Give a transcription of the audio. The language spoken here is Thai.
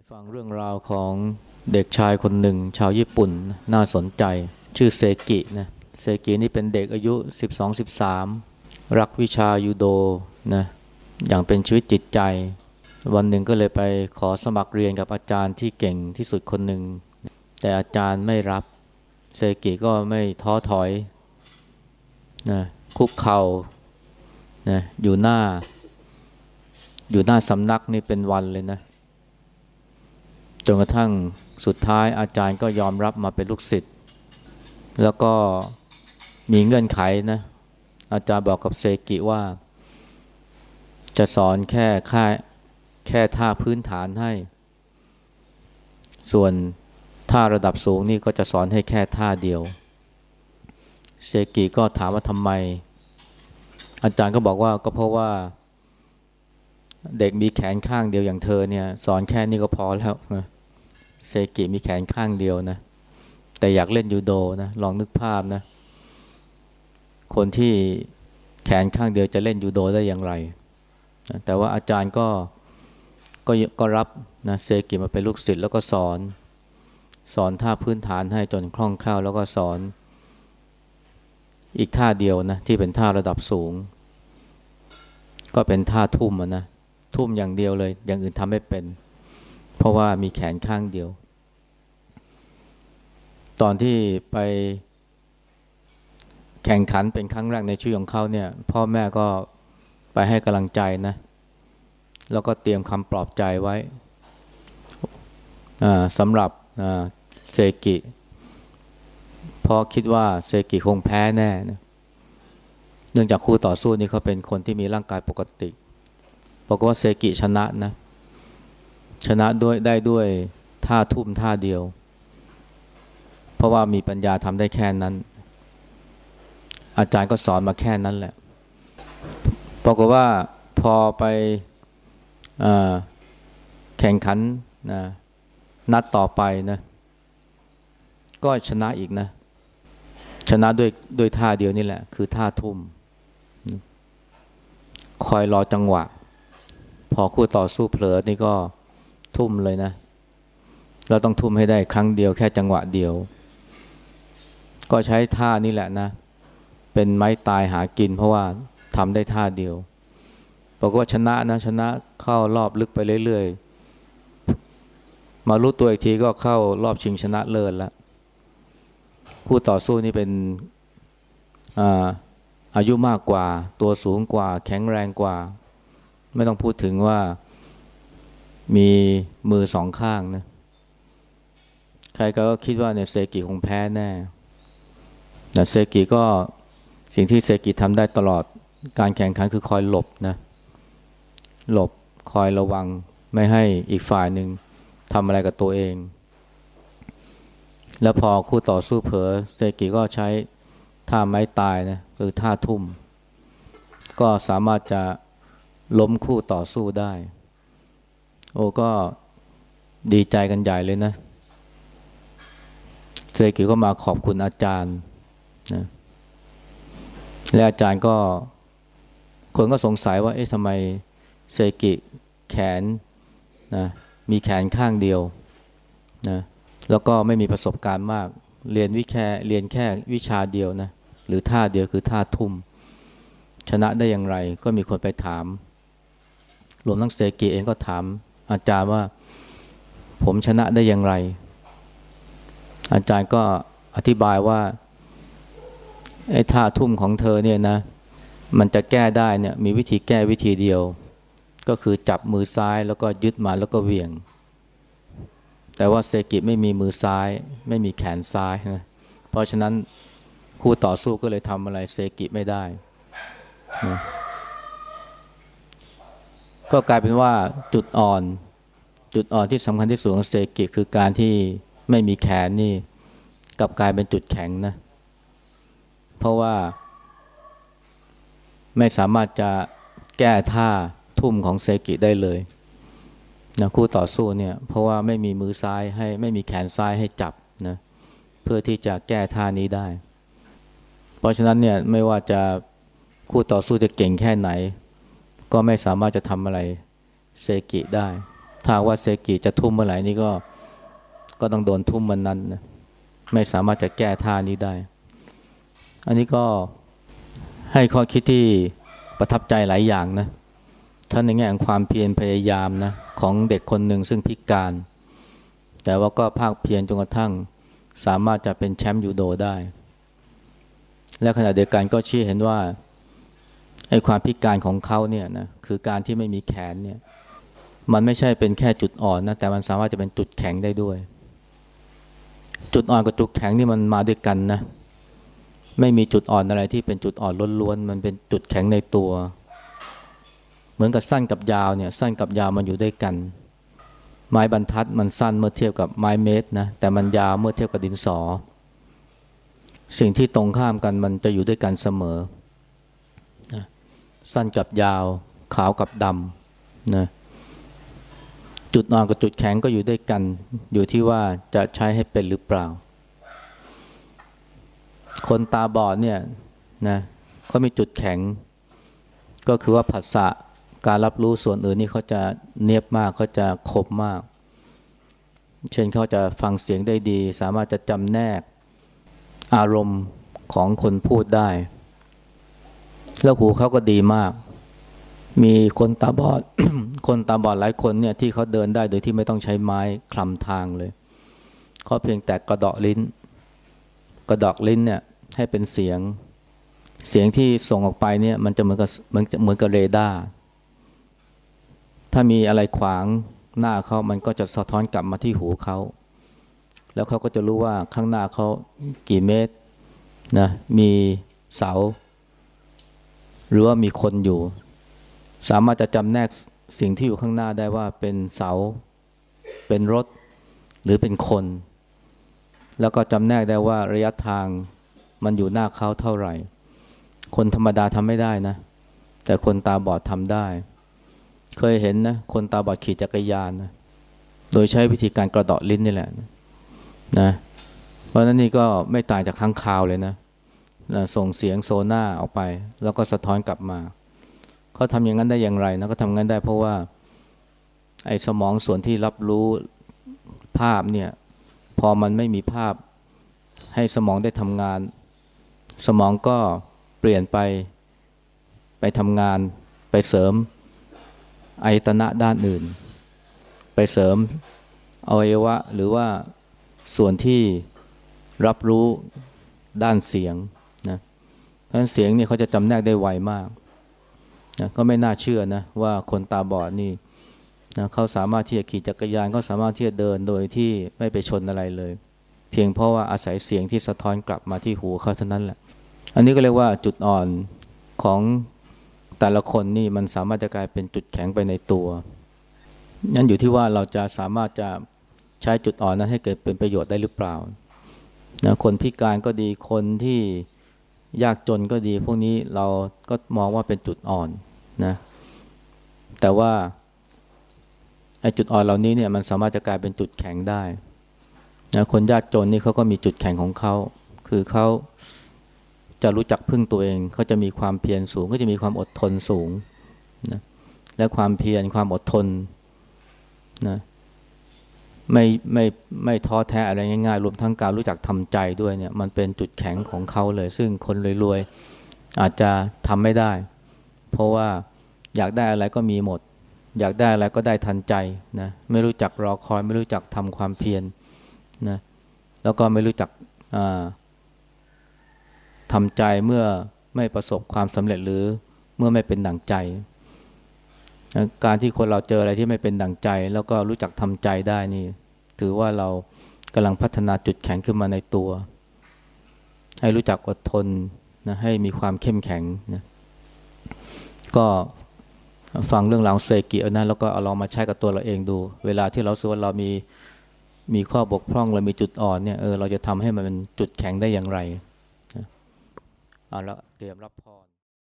ฟังเรื่องราวของเด็กชายคนหนึ่ง ชาวญี่ปุ่นน่าสนใจ ชื่อเซกินะเซกินี่เป็นเด็กอายุ 12-13 รักวิชายูโดนะอย่างเป็นชีวิตจิตใจ วันหนึ่งก็เลยไปขอสมัครเรียนกับอาจารย์ที่เก่งที่สุดคนหนึ่ง แต่อาจารย์ไม่รับ เซกิก็ไม่ท้อถอยนะคุกเข่านะอยู่หน้า อยู่หน้าสำนักนี่เป็นวันเลยนะ จนกระทั่งสุดท้ายอาจารย์ก็ยอมรับมาเป็นลูกศิษย์แล้วก็มีเงื่อนไขนะอาจารย์บอกกับเซกิว่า จะสอนแค่ค่าแค่ท่าพื้นฐานให้ ส่วนท่าระดับสูงนี่ก็จะสอนให้แค่ท่าเดียว เซกิก็ถามว่าทำไม อาจารย์ก็บอกว่าก็เพราะว่า เด็กมีแขนข้างเดียวอย่างเธอเนี่ย สอนแค่นี้ก็พอแล้วนะ เซกิมีแขนข้างเดียวนะ แต่อยากเล่นยูโดนะลองนึกภาพนะ คนที่แขนข้างเดียวจะเล่นยูโดได้อย่างไรนะแต่ว่าอาจารย์ก็ก็ก็รับนะเซกิมาเป็นลูกศิษย์แล้วก็สอน สอนท่าพื้นฐานให้จนคล่องแคล่วแล้วก็สอนอีกท่าเดียวนะที่เป็นท่าระดับสูง ก็เป็นท่าทุ่มนะทุ่มอย่างเดียวเลย อย่างอื่นทำไม่เป็น เพราะว่ามีแขนข้างเดียว ตอนที่ไปแข่งขันเป็นครั้งแรกในชีวิตของเขาเนี่ย พ่อแม่ก็ไปให้กำลังใจนะ แล้วก็เตรียมคำปลอบใจไว้สำหรับเซกิเพราะคิดว่าเซกิคงแพ้แน่นะเนื่องจากคู่ต่อสู้นี่เขาเป็นคนที่มีร่างกายปกติบอกว่าเซกิชนะนะ ชนะด้วยได้ด้วยท่าทุ่มท่าเดียว เพราะว่ามีปัญญาทำได้แค่นั้น อาจารย์ก็สอนมาแค่นั้นแหละบอกว่าพอไปแข่งขันนะนัดต่อไปนะก็ชนะอีกนะ ชนะด้วยด้วยท่าเดียวนี่แหละ คือท่าทุ่ม คอยรอจังหวะ พอคู่ต่อสู้เผลอนี่ก็ ทุ่มเลยนะ เราต้องทุ่มให้ได้ครั้งเดียวแค่จังหวะเดียว ก็ใช้ท่านี่แหละนะ เป็นไม้ตายหากิน เพราะว่าทำได้ท่าเดียวบอกว่าชนะนะชนะเข้ารอบลึกไปเรื่อยๆ มารู้ตัวอีกทีก็เข้ารอบชิงชนะเลิศแล้วคู่ต่อสู้นี่เป็นอาอายุมากกว่า ตัวสูงกว่า แข็งแรงกว่า ไม่ต้องพูดถึงว่า มีมือสองข้างนะ ใครก็คิดว่าเนี่ยเซกิคงแพ้แน่แต่เซกิก็สิ่งที่เซกิทำได้ตลอดการแข่งขันคือคอยหลบนะ หลบคอยระวังไม่ให้อีกฝ่ายหนึ่งทำอะไรกับตัวเอง แล้วพอคู่ต่อสู้เผลอเซกิก็ใช้ท่าไม้ตายนะคือท่าทุ่ม ก็สามารถจะล้มคู่ต่อสู้ได้ โอ้ก็ดีใจกันใหญ่เลยนะเซกิก็มาขอบคุณอาจารย์นะและอาจารย์ก็ คนก็สงสัยว่า เอ๊ะทำไมเซกิแขนนะมีแขนข้างเดียวนะแล้วก็ไม่มีประสบการณ์มาก เรียนวิแค่เรียนแค่วิชาเดียวนะหรือท่าเดียวคือท่าทุ่ม ชนะได้อย่างไร ก็มีคนไปถาม รวมทั้งเซกิเองก็ถาม อาจารย์ว่า ผมชนะได้อย่างไร อาจารย์ก็อธิบายว่าไอ้ท่าทุ่มของเธอเนี่ยนะ มันจะแก้ได้เนี่ยมีวิธีแก้วิธีเดียว ก็คือจับมือซ้ายแล้วก็ยึดมาแล้วก็เวียง แต่ว่าเซกิไม่มีมือซ้าย ไม่มีแขนซ้ายนะเพราะฉะนั้นคู่ต่อสู้ก็เลยทำอะไรเซกิไม่ได้นะก็กลายเป็นว่าจุดอ่อน จุดอ่อนที่สำคัญที่สุดของเซกิคือการที่ไม่มีแขนนี่กลับกลายเป็นจุดแข็งนะ เพราะว่า ไม่สามารถจะแก้ท่าทุ่มของเซกิได้เลยนะคู่ต่อสู้เนี่ย เพราะว่าไม่มีมือซ้ายให้ไม่มีแขนซ้ายให้จับนะเพื่อที่จะแก้ท่านี้ได้ เพราะฉะนั้นเนี่ยไม่ว่าจะคู่ต่อสู้จะเก่งแค่ไหน ก็ไม่สามารถจะทำอะไรเซกิได้ ถ้าว่าเซกิจะทุ่มเมื่อไหร่นี่ก็ก็ต้องโดนทุ่มมันนั้นนะไม่สามารถจะแก้ท่านี้ได้ อันนี้ก็ให้ข้อคิดที่ประทับใจหลายอย่างนะท่านในแง่ของความเพียรพยายามนะของเด็กคนหนึ่งซึ่งพิการ แต่ว่าก็ภาคเพียรจนกระทั่งสามารถจะเป็นแชมป์ยูโดได้ และขณะเดียวกันก็ชี้เห็นว่าไอ้ความพิการของเขาเนี่ยนะคือการที่ไม่มีแขนเนี่ย มันไม่ใช่เป็นแค่จุดอ่อนนะแต่มันสามารถจะเป็นจุดแข็งได้ด้วย จุดอ่อนกับจุดแข็งนี่มันมาด้วยกันนะ ไม่มีจุดอ่อนอะไรที่เป็นจุดอ่อนล้วนๆมันเป็นจุดแข็งในตัว เหมือนกับสั้นกับยาวเนี่ยสั้นกับยาวมันอยู่ด้วยกัน ไม้บรรทัดมันสั้นเมื่อเทียบกับไม้เมตรนะแต่มันยาวเมื่อเทียบกับดินสอ สิ่งที่ตรงข้ามกันมันจะอยู่ด้วยกันเสมอนะสั้นกับยาว ขาวกับดำนะ จุดอ่อนกับจุดแข็งก็อยู่ด้วยกัน อยู่ที่ว่าจะใช้ให้เป็นหรือเปล่า คนตาบอดเนี่ยนะเขามีจุดแข็ง ก็คือว่าผัสสะการรับรู้ส่วนอื่นนี่เขาจะเนียบมากเขาจะคมมาก เช่นเขาจะฟังเสียงได้ดี สามารถจะจำแนกอารมณ์ของคนพูดได้ แล้วหูเขาก็ดีมาก มีคนตาบอด คนตาบอดหลายคนเนี่ยที่เขาเดินได้โดยที่ไม่ต้องใช้ไม้คลำทางเลยเขาเพียงแต่กระดาะลิ้น กระดอกลิ้นเนี่ยให้เป็นเสียง เสียงที่ส่งออกไปเนี่ยมันจะเหมือนกับมันจะเหมือนกับเรดาร์ ถ้ามีอะไรขวางหน้าเขามันก็จะสะท้อนกลับมาที่หูเขา แล้วเขาก็จะรู้ว่าข้างหน้าเขากี่เมตรนะ มีเสา หรือว่ามีคนอยู่ สามารถจะจำแนกสิ่งที่อยู่ข้างหน้าได้ว่าเป็นเสา เป็นรถ หรือเป็นคน แล้วก็จำแนกได้ว่าระยะทางมันอยู่หน้าเขาเท่าไหร่ คนธรรมดาทำไม่ได้นะ แต่คนตาบอดทำได้ เคยเห็นนะ คนตาบอดขี่จักรยานนะ โดยใช้วิธีการกระดาะลิ้นนี่แหละนะ เพราะนั้นนี่ก็ไม่ต่างจากข้างคาวเลยนะนะส่งเสียงโซน่าออกไป แล้วก็สะท้อนกลับมา เขาทำอย่างนั้นได้อย่างไรนะก็ทำงั้นได้เพราะว่าไอ้สมองส่วนที่รับรู้ภาพเนี่ยพอมันไม่มีภาพให้สมองได้ทำงาน สมองก็เปลี่ยนไปไปทำงาน ไปเสริมอายตนะด้านอื่น ไปเสริมอวัยวะหรือว่าส่วนที่รับรู้ด้านเสียงนะเพราะฉะนั้นเสียงนี่เขาจะจำแนกได้ไวมาก นะก็ไม่น่าเชื่อนะว่าคนตาบอดนี่นะเขาสามารถที่จะขี่จักรยานเขาสามารถที่จะเดินโดยที่ไม่ไปชนอะไรเลย เพียงเพราะว่าอาศัยเสียงที่สะท้อนกลับมาที่หูเขาเท่านั้นแหละ อันนี้ก็เรียกว่าจุดอ่อนของแต่ละคนนี่มันสามารถจะกลายเป็นจุดแข็งไปในตัวนั่นอยู่ที่ว่าเราจะสามารถจะใช้จุดอ่อนนั้นให้เกิดเป็นประโยชน์ได้หรือเปล่านะคนพิการก็ดีคนที่ยากจนก็ดี พวกนี้เราก็มองว่าเป็นจุดอ่อน นะแต่ว่าไอ้จุดอ่อนเหล่านี้เนี่ยมันสามารถจะกลายเป็นจุดแข็งได้นะคนยากจนนี่เขาก็มีจุดแข็งของเขา คือเขาจะรู้จักพึ่งตัวเอง เขาจะมีความเพียรสูง ก็จะมีความอดทนสูงนะและความเพียรความอดทนนะไม่ไม่ไม่ท้อแท้อะไรง่ายๆ รวมทั้งการรู้จักทำใจด้วยเนี่ย มันเป็นจุดแข็งของเขาเลย ซึ่งคนรวยๆ อาจจะทำไม่ได้ เพราะว่าอยากได้อะไรก็มีหมด อยากได้อะไรก็ได้ทันใจนะไม่รู้จักรอคอย ไม่รู้จักทำความเพียรนะแล้วก็ไม่รู้จักทำใจเมื่อไม่ประสบความสำเร็จหรือเมื่อไม่เป็นดั่งใจ การที่คนเราเจออะไรที่ไม่เป็นดั่งใจ แล้วก็รู้จักทำใจได้นี่ ถือว่าเรากำลังพัฒนาจุดแข็งขึ้นมาในตัว ให้รู้จักอดทนนะให้มีความเข้มแข็งนะ ก็ฟังเรื่องราวเซกิเอานะแล้วก็เอาลองมาใช้กับตัวเราเองดู เวลาที่เราสึกว่าเรามีมีข้อบกพร่องเรามีจุดอ่อนเนี่ยเออเราจะทำให้มันเป็นจุดแข็งได้อย่างไรเอาละเตรียมรับพร